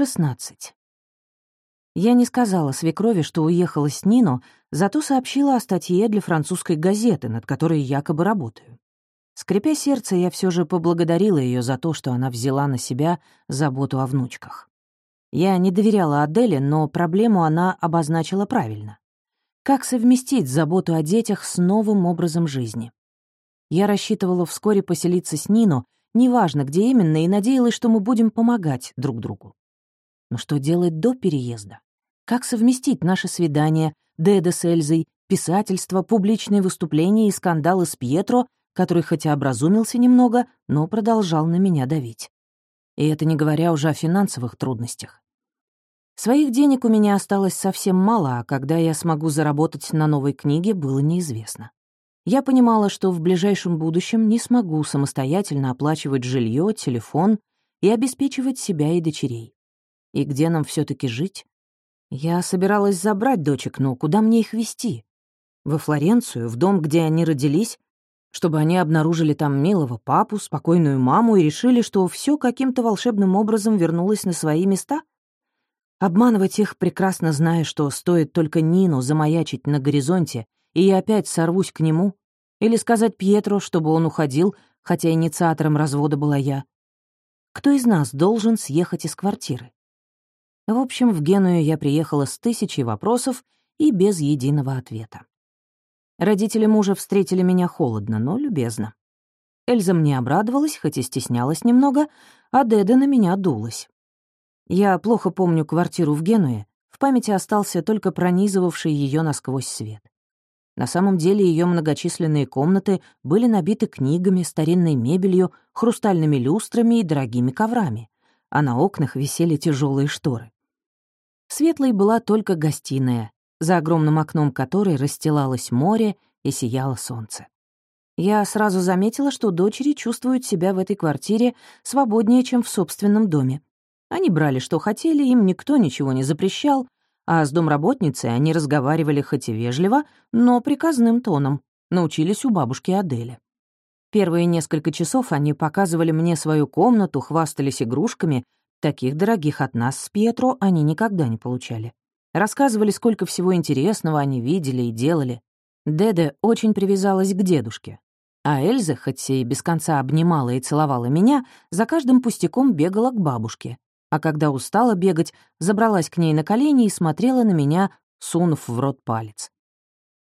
16. Я не сказала свекрови, что уехала с Нино, зато сообщила о статье для французской газеты, над которой якобы работаю. Скрипя сердце, я все же поблагодарила ее за то, что она взяла на себя заботу о внучках. Я не доверяла Аделе, но проблему она обозначила правильно. Как совместить заботу о детях с новым образом жизни? Я рассчитывала вскоре поселиться с Нино, неважно где именно, и надеялась, что мы будем помогать друг другу. Но что делать до переезда? Как совместить наши свидания, Деда с Эльзой, писательство, публичные выступления и скандалы с Пьетро, который хоть и образумился немного, но продолжал на меня давить. И это не говоря уже о финансовых трудностях. Своих денег у меня осталось совсем мало, а когда я смогу заработать на новой книге, было неизвестно. Я понимала, что в ближайшем будущем не смогу самостоятельно оплачивать жилье, телефон и обеспечивать себя и дочерей. И где нам все таки жить? Я собиралась забрать дочек, но куда мне их везти? Во Флоренцию, в дом, где они родились, чтобы они обнаружили там милого папу, спокойную маму и решили, что все каким-то волшебным образом вернулось на свои места? Обманывать их, прекрасно зная, что стоит только Нину замаячить на горизонте, и я опять сорвусь к нему? Или сказать Пьетро, чтобы он уходил, хотя инициатором развода была я? Кто из нас должен съехать из квартиры? В общем, в Геную я приехала с тысячей вопросов и без единого ответа. Родители мужа встретили меня холодно, но любезно. Эльза мне обрадовалась, хоть и стеснялась немного, а Деда на меня дулась. Я плохо помню квартиру в Генуе, в памяти остался только пронизывавший ее насквозь свет. На самом деле ее многочисленные комнаты были набиты книгами, старинной мебелью, хрустальными люстрами и дорогими коврами, а на окнах висели тяжелые шторы. Светлой была только гостиная, за огромным окном которой расстилалось море и сияло солнце. Я сразу заметила, что дочери чувствуют себя в этой квартире свободнее, чем в собственном доме. Они брали, что хотели, им никто ничего не запрещал, а с домработницей они разговаривали хоть и вежливо, но приказным тоном, научились у бабушки Адели. Первые несколько часов они показывали мне свою комнату, хвастались игрушками, Таких дорогих от нас с Пьетро они никогда не получали. Рассказывали, сколько всего интересного они видели и делали. Деде очень привязалась к дедушке. А Эльза, хоть и без конца обнимала и целовала меня, за каждым пустяком бегала к бабушке. А когда устала бегать, забралась к ней на колени и смотрела на меня, сунув в рот палец.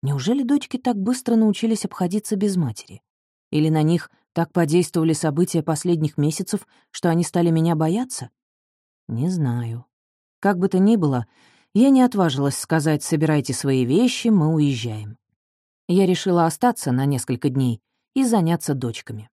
Неужели дочки так быстро научились обходиться без матери? Или на них так подействовали события последних месяцев, что они стали меня бояться? Не знаю. Как бы то ни было, я не отважилась сказать «собирайте свои вещи, мы уезжаем». Я решила остаться на несколько дней и заняться дочками.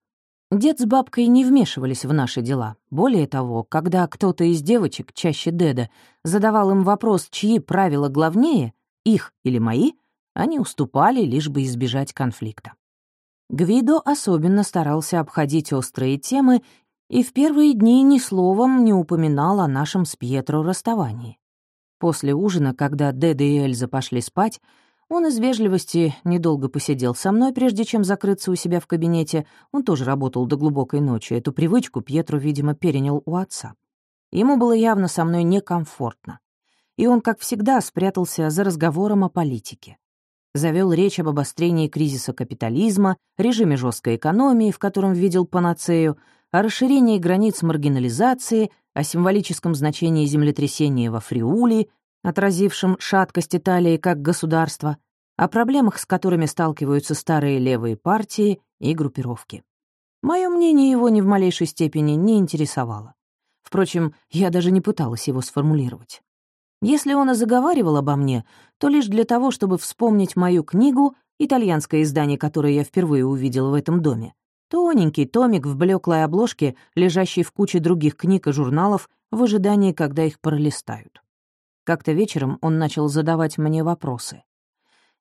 Дед с бабкой не вмешивались в наши дела. Более того, когда кто-то из девочек, чаще Деда, задавал им вопрос, чьи правила главнее, их или мои, они уступали, лишь бы избежать конфликта. Гвидо особенно старался обходить острые темы и в первые дни ни словом не упоминал о нашем с Пьетро расставании. После ужина, когда Деда и Эльза пошли спать, он из вежливости недолго посидел со мной, прежде чем закрыться у себя в кабинете. Он тоже работал до глубокой ночи. Эту привычку Пьетро, видимо, перенял у отца. Ему было явно со мной некомфортно. И он, как всегда, спрятался за разговором о политике. Завел речь об обострении кризиса капитализма, режиме жесткой экономии, в котором видел панацею, о расширении границ маргинализации, о символическом значении землетрясения во Фриуле, отразившем шаткость Италии как государства, о проблемах, с которыми сталкиваются старые левые партии и группировки. Мое мнение его ни в малейшей степени не интересовало. Впрочем, я даже не пыталась его сформулировать. Если он и заговаривал обо мне, то лишь для того, чтобы вспомнить мою книгу, итальянское издание, которое я впервые увидела в этом доме, Тоненький томик в блеклой обложке, лежащий в куче других книг и журналов в ожидании, когда их пролистают. Как-то вечером он начал задавать мне вопросы.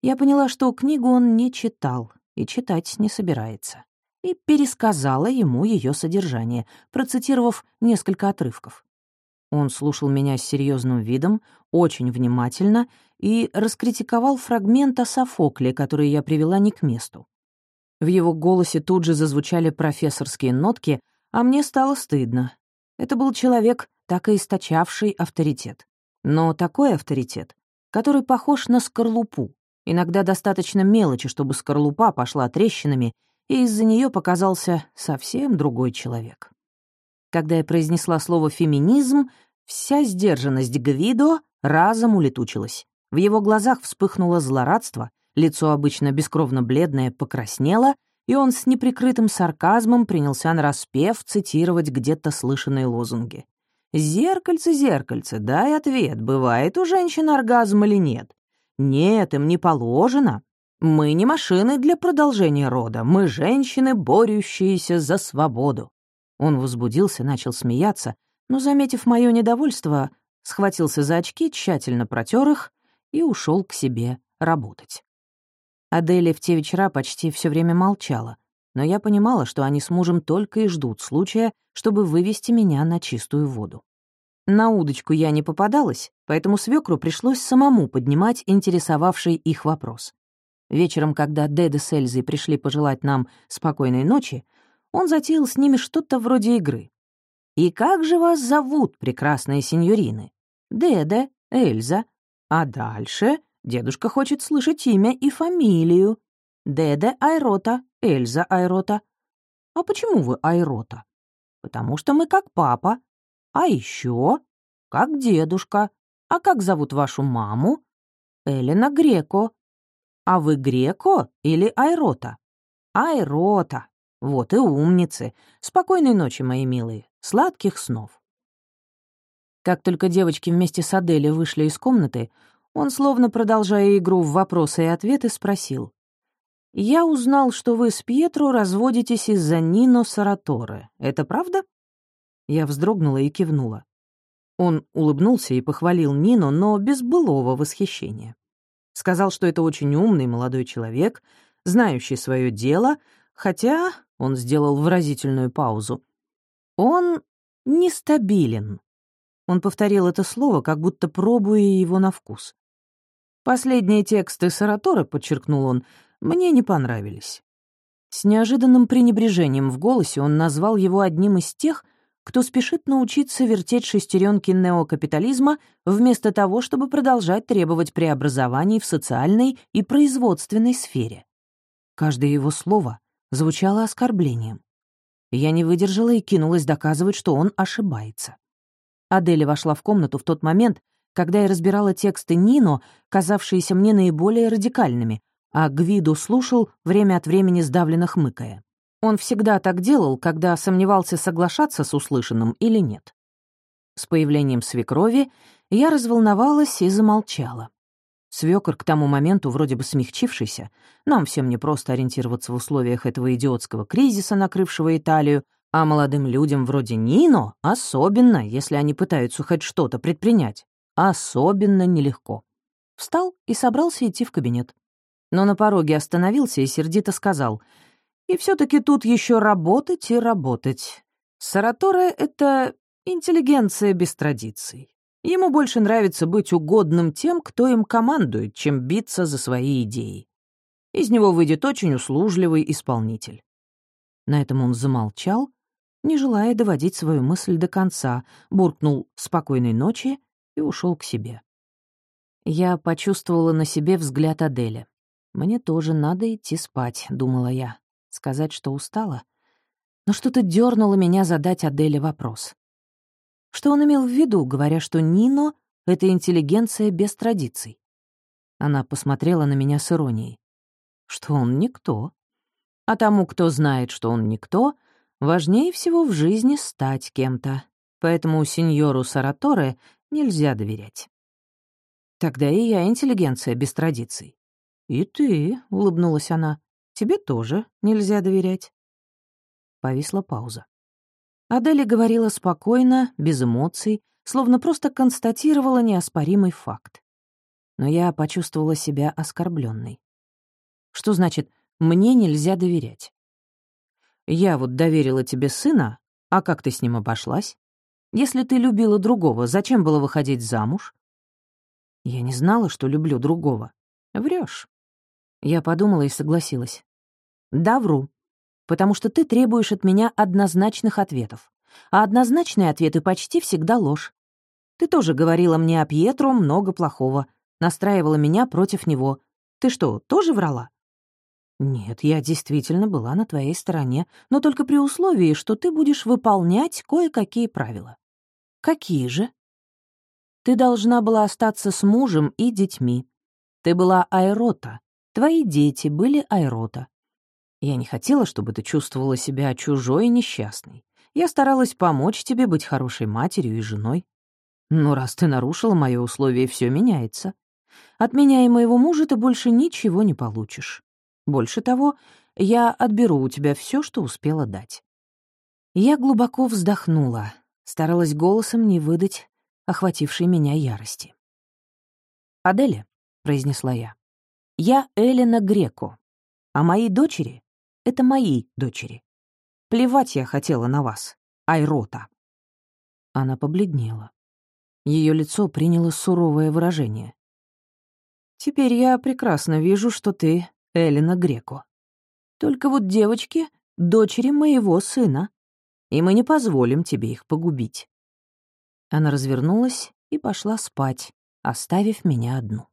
Я поняла, что книгу он не читал и читать не собирается. И пересказала ему ее содержание, процитировав несколько отрывков. Он слушал меня с серьезным видом, очень внимательно и раскритиковал фрагмент о Софокле, который я привела не к месту. В его голосе тут же зазвучали профессорские нотки, а мне стало стыдно. Это был человек, так и источавший авторитет. Но такой авторитет, который похож на скорлупу. Иногда достаточно мелочи, чтобы скорлупа пошла трещинами, и из-за нее показался совсем другой человек. Когда я произнесла слово «феминизм», вся сдержанность Гвидо разом улетучилась. В его глазах вспыхнуло злорадство, лицо обычно бескровно бледное покраснело, и он с неприкрытым сарказмом принялся нараспев цитировать где-то слышанные лозунги. «Зеркальце, зеркальце, дай ответ, бывает у женщин оргазм или нет? Нет, им не положено. Мы не машины для продолжения рода, мы женщины, борющиеся за свободу». Он возбудился, начал смеяться, но, заметив мое недовольство, схватился за очки, тщательно протер их и ушел к себе работать. Аделия в те вечера почти все время молчала, но я понимала, что они с мужем только и ждут случая, чтобы вывести меня на чистую воду. На удочку я не попадалась, поэтому свекру пришлось самому поднимать интересовавший их вопрос. Вечером, когда Деда с Эльзой пришли пожелать нам спокойной ночи, он затеял с ними что-то вроде игры. «И как же вас зовут, прекрасные сеньорины?» «Деда, Эльза. А дальше дедушка хочет слышать имя и фамилию. Деде Айрота, Эльза Айрота. А почему вы Айрота? Потому что мы как папа. А еще как дедушка. А как зовут вашу маму? Элена Греко. А вы Греко или Айрота? Айрота. Вот и умницы. Спокойной ночи, мои милые. Сладких снов. Как только девочки вместе с Адели вышли из комнаты, он, словно продолжая игру в вопросы и ответы, спросил. «Я узнал, что вы с Пьетро разводитесь из-за Нино Сараторе. Это правда?» Я вздрогнула и кивнула. Он улыбнулся и похвалил Нино, но без былого восхищения. Сказал, что это очень умный молодой человек, знающий свое дело, хотя, он сделал выразительную паузу, он нестабилен. Он повторил это слово, как будто пробуя его на вкус. Последние тексты Саратора, подчеркнул он, мне не понравились. С неожиданным пренебрежением в голосе он назвал его одним из тех, кто спешит научиться вертеть шестеренки неокапитализма вместо того, чтобы продолжать требовать преобразований в социальной и производственной сфере. Каждое его слово звучало оскорблением. Я не выдержала и кинулась доказывать, что он ошибается. Аделя вошла в комнату в тот момент, когда я разбирала тексты Нино, казавшиеся мне наиболее радикальными, а Гвиду слушал, время от времени сдавленно хмыкая. Он всегда так делал, когда сомневался, соглашаться с услышанным или нет. С появлением свекрови я разволновалась и замолчала. Свекор к тому моменту вроде бы смягчившийся, нам всем не просто ориентироваться в условиях этого идиотского кризиса, накрывшего Италию, а молодым людям вроде Нино особенно, если они пытаются хоть что-то предпринять, особенно нелегко. Встал и собрался идти в кабинет. Но на пороге остановился и сердито сказал, «И все таки тут еще работать и работать. Сараторе — это интеллигенция без традиций. Ему больше нравится быть угодным тем, кто им командует, чем биться за свои идеи. Из него выйдет очень услужливый исполнитель». На этом он замолчал, не желая доводить свою мысль до конца, буркнул «спокойной ночи» и ушел к себе. Я почувствовала на себе взгляд Адели. «Мне тоже надо идти спать», — думала я. Сказать, что устала? Но что-то дернуло меня задать Аделе вопрос. Что он имел в виду, говоря, что Нино — это интеллигенция без традиций? Она посмотрела на меня с иронией. Что он никто. А тому, кто знает, что он никто, Важнее всего в жизни стать кем-то, поэтому сеньору Сараторе нельзя доверять. Тогда и я интеллигенция без традиций. «И ты», — улыбнулась она, — «тебе тоже нельзя доверять». Повисла пауза. Адели говорила спокойно, без эмоций, словно просто констатировала неоспоримый факт. Но я почувствовала себя оскорбленной. Что значит «мне нельзя доверять»? Я вот доверила тебе сына, а как ты с ним обошлась? Если ты любила другого, зачем было выходить замуж? Я не знала, что люблю другого. Врешь. Я подумала и согласилась. Да, вру. Потому что ты требуешь от меня однозначных ответов. а однозначные ответы почти всегда ложь. Ты тоже говорила мне о Пьетро много плохого, настраивала меня против него. Ты что, тоже врала? Нет, я действительно была на твоей стороне, но только при условии, что ты будешь выполнять кое-какие правила. Какие же? Ты должна была остаться с мужем и детьми. Ты была Айрота. Твои дети были Айрота. Я не хотела, чтобы ты чувствовала себя чужой и несчастной. Я старалась помочь тебе быть хорошей матерью и женой. Но раз ты нарушила мое условие, все меняется. От меня и моего мужа ты больше ничего не получишь. Больше того, я отберу у тебя все, что успела дать». Я глубоко вздохнула, старалась голосом не выдать охватившей меня ярости. «Аделя», — произнесла я, — «я Элена Греко, а мои дочери — это мои дочери. Плевать я хотела на вас, Айрота». Она побледнела. Ее лицо приняло суровое выражение. «Теперь я прекрасно вижу, что ты Элина Греко. Только вот девочки — дочери моего сына, и мы не позволим тебе их погубить». Она развернулась и пошла спать, оставив меня одну.